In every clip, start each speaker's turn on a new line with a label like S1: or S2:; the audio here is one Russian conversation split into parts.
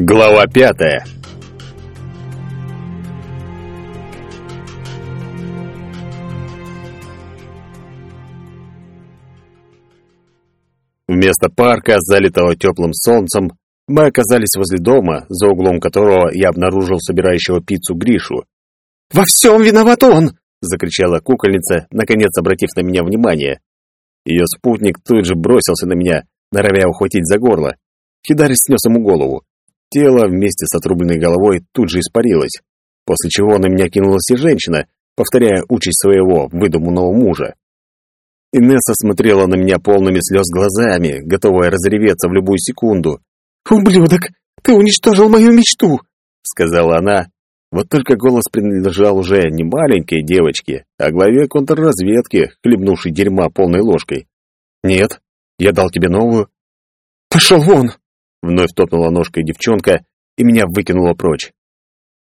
S1: Глава пятая Вместо парка, залитого теплым солнцем, мы оказались возле дома, за углом которого я обнаружил собирающего пиццу Гришу.
S2: «Во всем виноват он!»
S1: — закричала кукольница, наконец обратив на меня внимание. Ее спутник тут же бросился на меня, норовя ухватить за горло. Хидари снес ему голову. Тело вместе с отрубленной головой тут же испарилось, после чего на меня кинулась и женщина, повторяя участь своего выдуманного мужа. Инесса смотрела на меня полными слез глазами, готовая разреветься в любую секунду.
S2: «Ублюдок, ты уничтожил мою мечту!»
S1: — сказала она. Вот только голос принадлежал уже не маленькой девочке, а главе контрразведки, хлебнувшей дерьма полной ложкой. «Нет, я дал тебе новую».
S2: «Пошел вон!»
S1: — вновь топнула ножкой девчонка и меня выкинула прочь.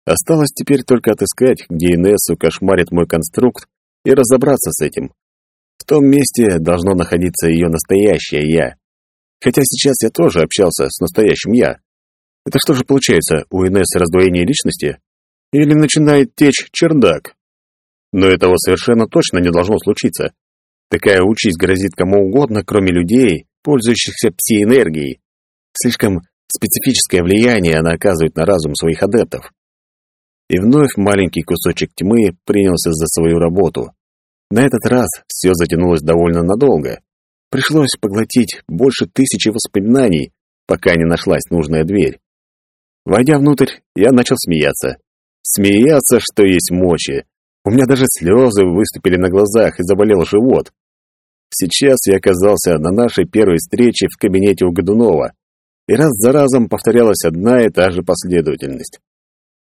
S1: Осталось теперь только отыскать, где Инессу кошмарит мой конструкт, и разобраться с этим. В том месте должно находиться ее настоящее «я». Хотя сейчас я тоже общался с настоящим «я». Это что же получается, у Инессы раздвоение личности? Или начинает течь чердак? Но этого совершенно точно не должно случиться. Такая участь грозит кому угодно, кроме людей, пользующихся пси-энергией. Слишком специфическое влияние она оказывает на разум своих адептов. И вновь маленький кусочек тьмы принялся за свою работу. На этот раз все затянулось довольно надолго. Пришлось поглотить больше тысячи воспоминаний, пока не нашлась нужная дверь. Войдя внутрь, я начал смеяться. Смеяться, что есть мочи. У меня даже слезы выступили на глазах и заболел живот. Сейчас я оказался на нашей первой встрече в кабинете у Годунова, и раз за разом повторялась одна и та же последовательность.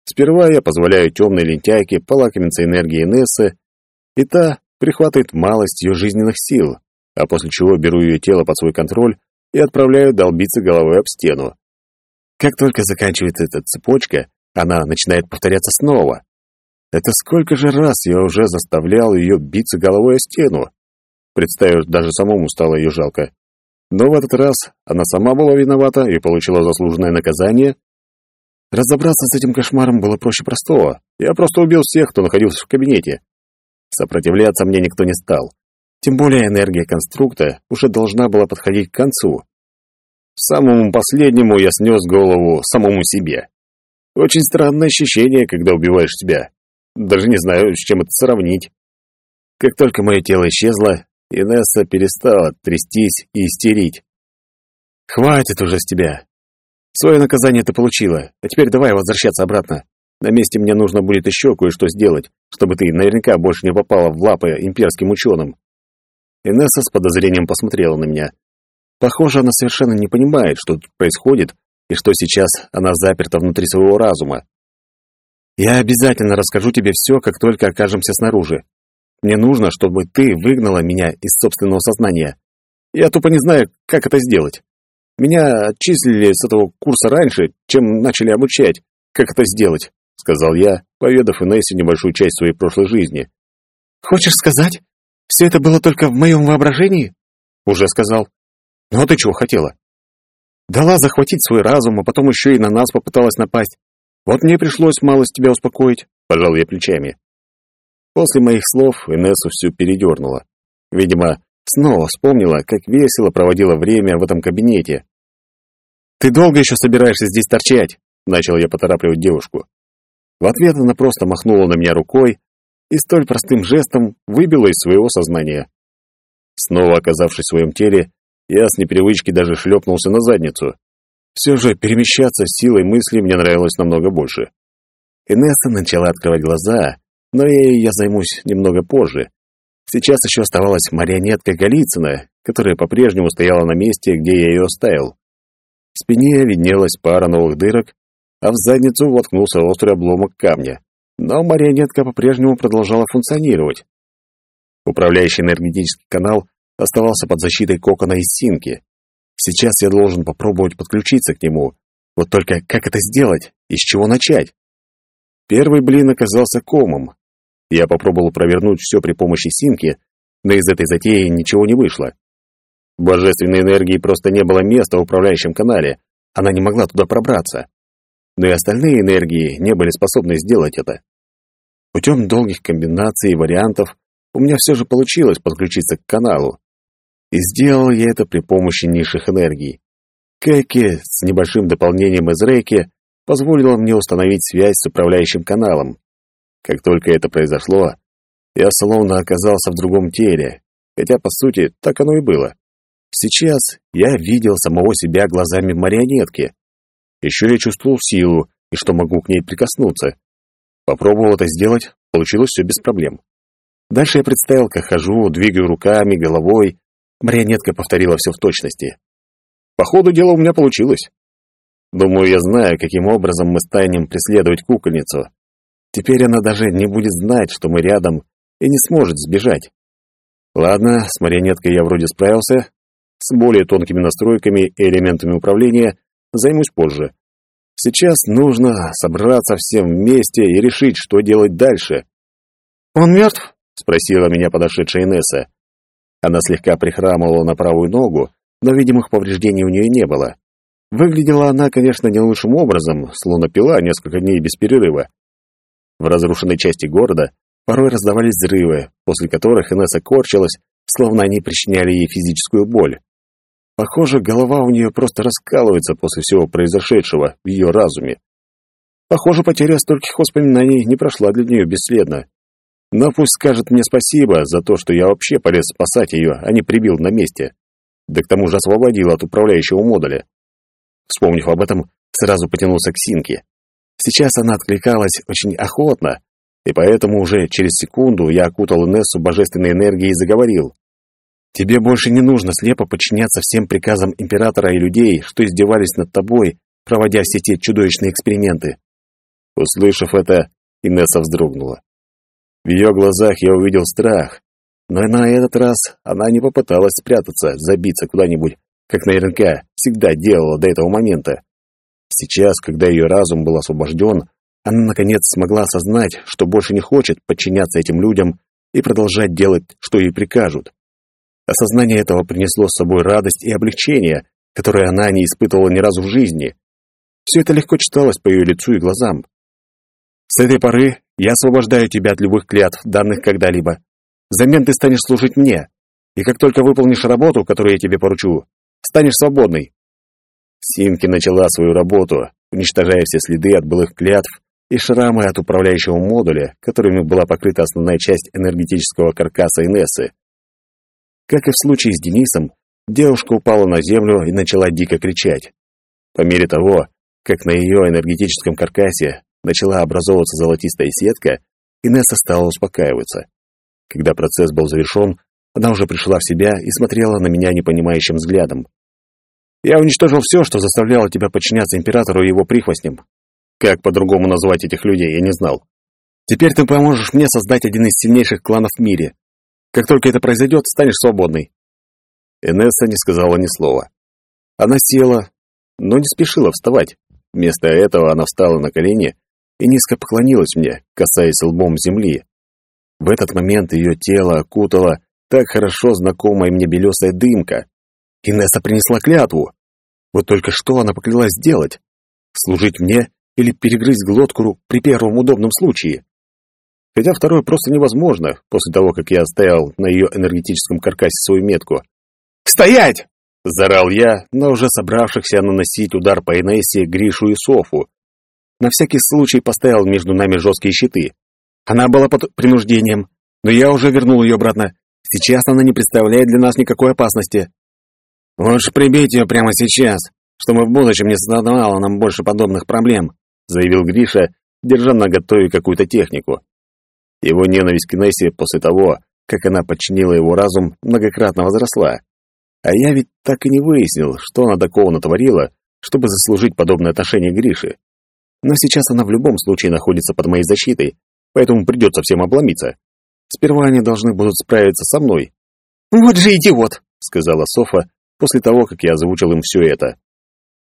S1: Сперва я позволяю темной лентяйке полакомиться энергией Нессы, и та прихватывает малость ее жизненных сил, а после чего беру ее тело под свой контроль и отправляю долбиться головой об стену. Как только заканчивается эта цепочка, она начинает повторяться снова. Это сколько же раз я уже заставлял ее биться головой о стену. Представив, даже самому стало ее жалко. Но в этот раз она сама была виновата и получила заслуженное наказание. Разобраться с этим кошмаром было проще простого. Я просто убил всех, кто находился в кабинете. Сопротивляться мне никто не стал. Тем более энергия конструкта уже должна была подходить к концу. Самому последнему я снес голову самому себе. Очень странное ощущение, когда убиваешь себя. Даже не знаю, с чем это сравнить. Как только мое тело исчезло, Инесса перестала трястись и истерить. «Хватит уже с тебя. Свое наказание ты получила, а теперь давай возвращаться обратно. На месте мне нужно будет еще кое-что сделать, чтобы ты наверняка больше не попала в лапы имперским ученым». Инесса с подозрением посмотрела на меня. Похоже, она совершенно не понимает, что тут происходит, и что сейчас она заперта внутри своего разума. «Я обязательно расскажу тебе все, как только окажемся снаружи. Мне нужно, чтобы ты выгнала меня из собственного сознания. Я тупо не знаю, как это сделать. Меня отчислили с этого курса раньше, чем начали обучать, как это сделать», — сказал я, поведав Инессе небольшую часть своей прошлой жизни.
S2: «Хочешь сказать, все это было только в моем воображении?»
S1: «Уже сказал». «Ну а ты чего хотела?»
S2: «Дала захватить свой разум, а потом еще и на нас попыталась напасть. Вот мне пришлось малость тебя успокоить», — пожал я плечами.
S1: После моих слов Инессу всю передернула. Видимо, снова вспомнила, как весело проводила время в этом кабинете. «Ты долго еще собираешься здесь торчать?» — начал я поторапливать девушку. В ответ она просто махнула на меня рукой и столь простым жестом выбила из своего сознания. Снова оказавшись в своем теле, я с непривычки даже шлепнулся на задницу. Все же перемещаться силой мысли мне нравилось намного больше. Инесса начала открывать глаза, но ей я займусь немного позже. Сейчас еще оставалась марионетка Голицына, которая по-прежнему стояла на месте, где я ее оставил. В спине виднелась пара новых дырок, а в задницу воткнулся острый обломок камня. Но марионетка по-прежнему продолжала функционировать. Управляющий энергетический канал оставался под защитой кокона из синки. Сейчас я должен попробовать подключиться к нему. Вот только как это сделать? И с чего начать? Первый блин оказался комом, я попробовал провернуть все при помощи синки, но из этой затеи ничего не вышло. Божественной энергии просто не было места в управляющем канале, она не могла туда пробраться. но и остальные энергии не были способны сделать это. Путем долгих комбинаций и вариантов у меня все же получилось подключиться к каналу. И сделал я это при помощи низших энергий. Кэки с небольшим дополнением из рейки позволила мне установить связь с управляющим каналом. Как только это произошло, я словно оказался в другом теле, хотя, по сути, так оно и было. Сейчас я видел самого себя глазами марионетки. Еще я чувствовал силу и что могу к ней прикоснуться. Попробовал это сделать, получилось все без проблем. Дальше я представил, как хожу, двигаю руками, головой. Марионетка повторила все в точности. По ходу дела у меня получилось. Думаю, я знаю, каким образом мы станем преследовать кукольницу. Теперь она даже не будет знать, что мы рядом, и не сможет сбежать. Ладно, с марионеткой я вроде справился. С более тонкими настройками и элементами управления займусь позже. Сейчас нужно собраться всем вместе и решить, что делать дальше.
S2: «Он мертв?»
S1: — спросила меня подошедшая Инесса. Она слегка прихрамывала на правую ногу, но видимых повреждений у нее не было. Выглядела она, конечно, не лучшим образом, словно пила несколько дней без перерыва. В разрушенной части города порой раздавались взрывы, после которых Инесса корчилась, словно они причиняли ей физическую боль. Похоже, голова у нее просто раскалывается после всего произошедшего в ее разуме. Похоже, потеря стольких воспоминаний не прошла для нее бесследно. Но пусть скажет мне спасибо за то, что я вообще полез спасать ее, а не прибил на месте. Да к тому же освободил от управляющего модуля. Вспомнив об этом, сразу потянулся к Синке. Сейчас она откликалась очень охотно, и поэтому уже через секунду я окутал Инессу божественной энергией и заговорил. «Тебе больше не нужно слепо подчиняться всем приказам императора и людей, что издевались над тобой, проводя все те чудовищные эксперименты». Услышав это, Инесса вздрогнула. В ее глазах я увидел страх, но на этот раз она не попыталась спрятаться, забиться куда-нибудь, как наверняка всегда делала до этого момента. Сейчас, когда ее разум был освобожден, она наконец смогла осознать, что больше не хочет подчиняться этим людям и продолжать делать, что ей прикажут. Осознание этого принесло с собой радость и облегчение, которое она не испытывала ни разу в жизни. Все это легко читалось по ее лицу и глазам. «С этой поры я освобождаю тебя от любых клятв, данных когда-либо. Взамен ты станешь служить мне, и как только выполнишь работу, которую я тебе поручу, станешь свободной». Синки начала свою работу, уничтожая все следы от былых клятв и шрамы от управляющего модуля, которыми была покрыта основная часть энергетического каркаса Инессы. Как и в случае с Денисом, девушка упала на землю и начала дико кричать. По мере того, как на ее энергетическом каркасе начала образовываться золотистая сетка, Инесса стала успокаиваться. Когда процесс был завершен, она уже пришла в себя и смотрела на меня непонимающим взглядом. Я уничтожил все, что заставляло тебя подчиняться императору и его прихвостням. Как по-другому назвать этих людей, я не знал. Теперь ты поможешь мне создать один из сильнейших кланов в мире. Как только это произойдет, станешь свободной». Энесса не сказала ни слова. Она села, но не спешила вставать. Вместо этого она встала на колени и низко поклонилась мне, касаясь лбом земли. В этот момент ее тело окутала так хорошо знакомая мне белесая дымка. Инесса принесла клятву. Вот только что она поклялась сделать? Служить мне или перегрызть глотку при первом удобном случае? Хотя второе просто невозможно, после того, как я оставил на ее энергетическом каркасе свою метку. «Стоять!» — зарал я, но уже собравшихся наносить удар по Инессе, Гришу и Софу. На всякий случай поставил между нами жесткие щиты. Она была под принуждением, но я уже вернул ее обратно. Сейчас она не представляет для нас никакой опасности. «Лучше прибить ее прямо сейчас, чтобы в будущем не создавало нам больше подобных проблем», заявил Гриша, держа на готове какую-то технику. Его ненависть к Нессе после того, как она подчинила его разум, многократно возросла. А я ведь так и не выяснил, что она такого натворила, чтобы заслужить подобное отношение Гриши. Но сейчас она в любом случае находится под моей защитой, поэтому придется всем обломиться. Сперва они должны будут справиться со мной.
S2: «Вот же идиот!»
S1: — сказала Софа, после того, как я озвучил им все это.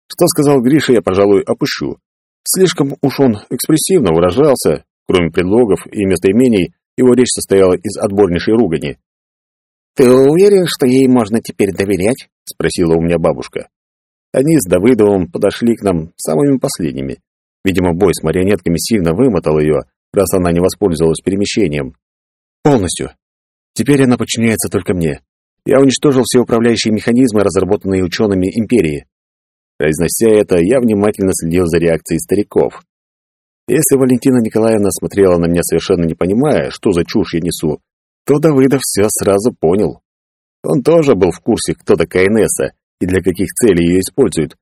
S1: Что сказал Гриша, я, пожалуй, опущу. Слишком уж он экспрессивно выражался, кроме предлогов и местоимений, его речь состояла из отборнейшей ругани.
S2: «Ты уверен, что ей можно теперь доверять?» — спросила у меня бабушка.
S1: Они с Давыдовым подошли к нам самыми последними. Видимо, бой с марионетками сильно вымотал ее, раз она не воспользовалась перемещением.
S2: Полностью. Теперь она подчиняется только мне. Я уничтожил все управляющие механизмы, разработанные учеными Империи.
S1: Произнося это, я внимательно следил за реакцией стариков. Если Валентина Николаевна смотрела на меня совершенно не понимая, что за чушь я несу, то Давыдов все сразу понял. Он тоже был в курсе, кто такая Инесса и для каких целей ее используют.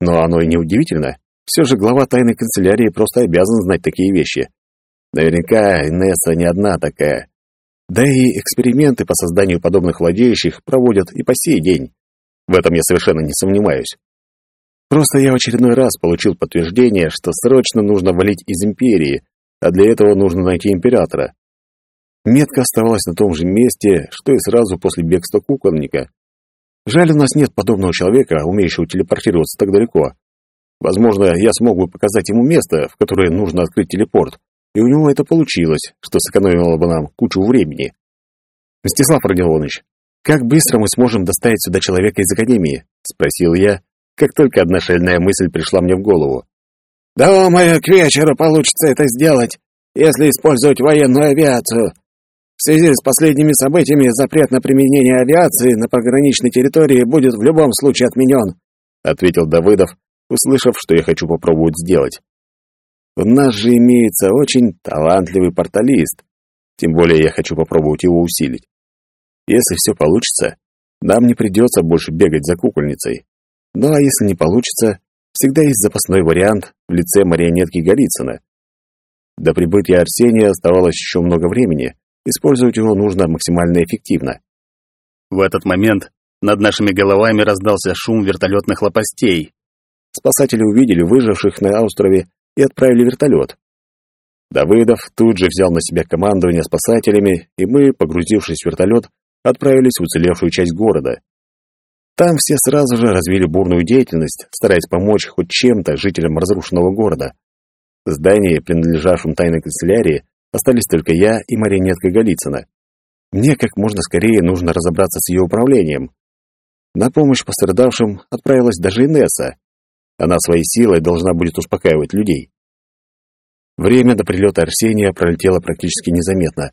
S1: Но оно и не удивительно. Все же глава тайной канцелярии просто обязан знать такие вещи. Наверняка Инесса не одна такая. Да и эксперименты по созданию подобных владеющих проводят и по сей день. В этом я совершенно не сомневаюсь. Просто я в очередной раз получил подтверждение, что срочно нужно валить из Империи, а для этого нужно найти Императора. Метка оставалась на том же месте, что и сразу после бегства кукольника. Жаль, у нас нет подобного человека, умеющего телепортироваться так далеко. Возможно, я смог бы показать ему место, в которое нужно открыть телепорт, и у него это получилось, что сэкономило бы нам кучу времени. «Мстислав Родионович, как быстро мы сможем доставить сюда человека из Академии?» — спросил я, как только одна шальная мысль пришла мне в голову.
S3: «Думаю, к вечеру получится это сделать, если использовать военную авиацию. В связи с последними событиями запрет на применение авиации на пограничной территории будет в любом случае отменен», —
S1: ответил Давыдов, услышав, что я хочу попробовать сделать. У нас же имеется очень талантливый порталист, тем более я хочу попробовать его усилить. Если все получится, нам не придется больше бегать за кукольницей. Ну а если не получится, всегда есть запасной вариант в лице марионетки Голицына. До прибытия Арсения оставалось еще много времени, использовать его нужно максимально эффективно.
S2: В этот момент над нашими головами раздался шум вертолетных лопастей.
S1: Спасатели увидели выживших на острове и отправили вертолет. Давыдов тут же взял на себя командование спасателями, и мы, погрузившись в вертолет, отправились в уцелевшую часть города. Там все сразу же развили бурную деятельность, стараясь помочь хоть чем-то жителям разрушенного города. В здании, принадлежавшем тайной канцелярии, остались только я и марионетка Голицына. Мне как можно скорее нужно разобраться с ее управлением. На помощь пострадавшим отправилась даже Инесса. Она своей силой должна будет успокаивать людей. Время до прилета Арсения пролетело практически незаметно.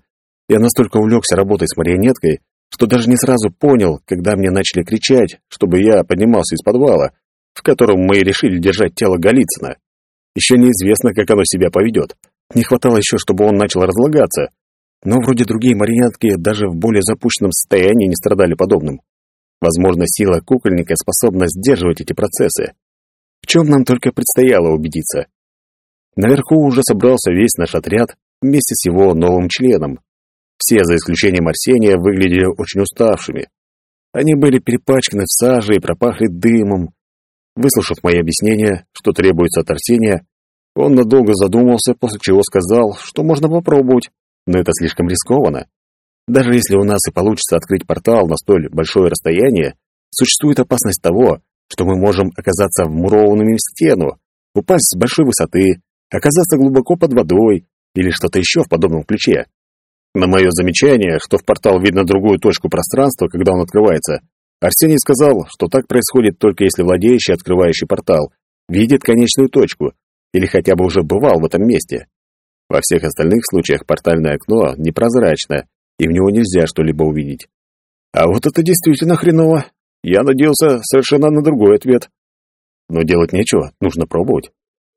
S1: Я настолько увлекся работой с марионеткой, что даже не сразу понял, когда мне начали кричать, чтобы я поднимался из подвала, в котором мы решили держать тело Голицына. Еще неизвестно, как оно себя поведет. Не хватало еще, чтобы он начал разлагаться. Но вроде другие марионетки даже в более запущенном состоянии не страдали подобным. Возможно, сила кукольника способна сдерживать эти процессы. В чем нам только предстояло убедиться. Наверху уже собрался весь наш отряд вместе с его новым членом. Все, за исключением Арсения, выглядели очень уставшими. Они были перепачканы в саже и пропахли дымом. Выслушав мои объяснения, что требуется от Арсения, он надолго задумался, после чего сказал, что можно попробовать, но это слишком рискованно. Даже если у нас и получится открыть портал на столь большое расстояние, существует опасность того, что мы можем оказаться вмурованными в стену, упасть с большой высоты, оказаться глубоко под водой или что-то еще в подобном ключе. На мое замечание, что в портал видно другую точку пространства, когда он открывается, Арсений сказал, что так происходит только если владеющий, открывающий портал, видит конечную точку или хотя бы уже бывал в этом месте. Во всех остальных случаях портальное окно непрозрачно, и в него нельзя что-либо увидеть. А вот это действительно хреново. Я надеялся совершенно на другой ответ. Но делать нечего, нужно пробовать.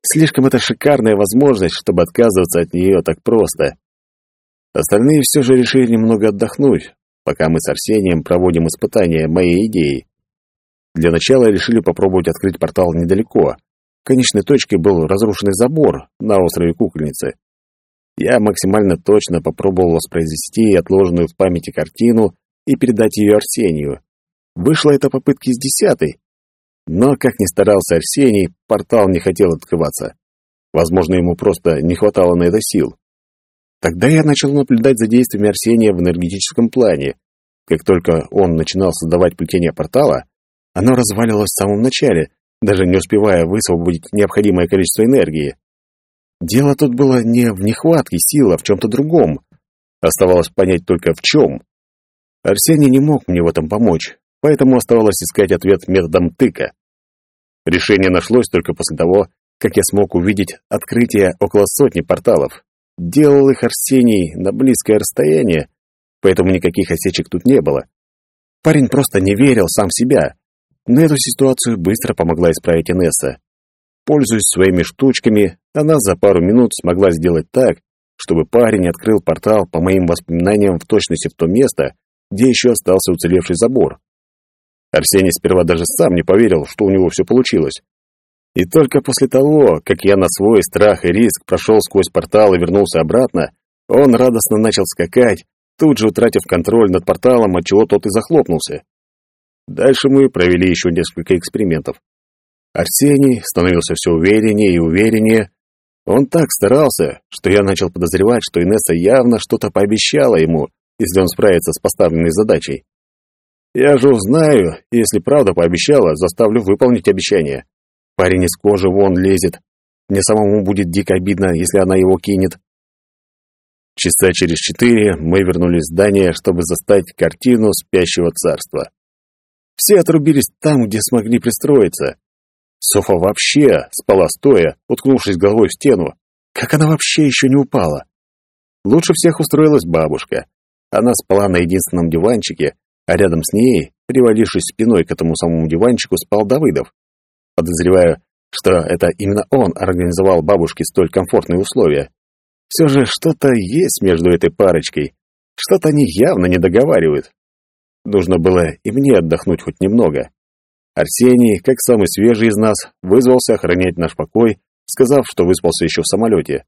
S1: Слишком это шикарная возможность, чтобы отказываться от нее так просто. Остальные все же решили немного отдохнуть, пока мы с Арсением проводим испытания моей идеи. Для начала решили попробовать открыть портал недалеко. Конечной точкой был разрушенный забор на острове Кукольницы. Я максимально точно попробовал воспроизвести отложенную в памяти картину и передать ее Арсению. Вышла эта попытка из десятой. Но, как ни старался Арсений, портал не хотел открываться. Возможно, ему просто не хватало на это сил. Тогда я начал наблюдать за действиями Арсения в энергетическом плане. Как только он начинал создавать плетение портала, оно разваливалось в самом начале, даже не успевая высвободить необходимое количество энергии. Дело тут было не в нехватке силы, а в чем-то другом. Оставалось понять только в чем. Арсений не мог мне в этом помочь, поэтому оставалось искать ответ методом тыка. Решение нашлось только после того, как я смог увидеть открытие около сотни порталов. Делал их Арсений на близкое расстояние, поэтому никаких осечек тут не было. Парень просто не верил сам в себя. Но эту ситуацию быстро помогла исправить Инесса. Пользуясь своими штучками, она за пару минут смогла сделать так, чтобы парень открыл портал по моим воспоминаниям в точности в то место, где еще остался уцелевший забор. Арсений сперва даже сам не поверил, что у него все получилось. И только после того, как я на свой страх и риск прошел сквозь портал и вернулся обратно, он радостно начал скакать, тут же утратив контроль над порталом, отчего тот и захлопнулся. Дальше мы провели еще несколько экспериментов. Арсений становился все увереннее и увереннее. Он так старался, что я начал подозревать, что Инесса явно что-то пообещала ему, если он справится с поставленной задачей. Я же узнаю, если правда пообещала, заставлю выполнить обещание. Парень из кожи вон лезет. Мне самому будет дико обидно, если она его кинет. Часа через четыре мы вернулись в здание, чтобы застать картину спящего царства. Все отрубились там, где смогли пристроиться. Софа вообще спала стоя, уткнувшись головой в стену. Как она вообще еще не упала? Лучше всех устроилась бабушка. Она спала на единственном диванчике, а рядом с ней, привалившись спиной к этому самому диванчику, спал Давыдов. Подозреваю, что это именно он организовал бабушке столь комфортные условия. Все же что-то есть между этой парочкой. Что-то они явно не договаривают. Нужно было и мне отдохнуть хоть немного. Арсений, как самый свежий из нас, вызвался охранять наш покой, сказав, что выспался еще в самолете.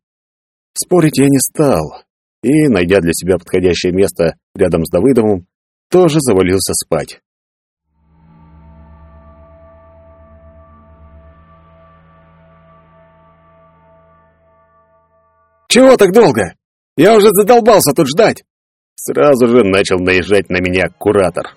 S1: Спорить я не стал, и, найдя для себя подходящее место рядом с Давыдовым, тоже завалился спать.
S3: «Чего так долго? Я уже задолбался тут ждать!»
S1: Сразу же начал наезжать на меня куратор.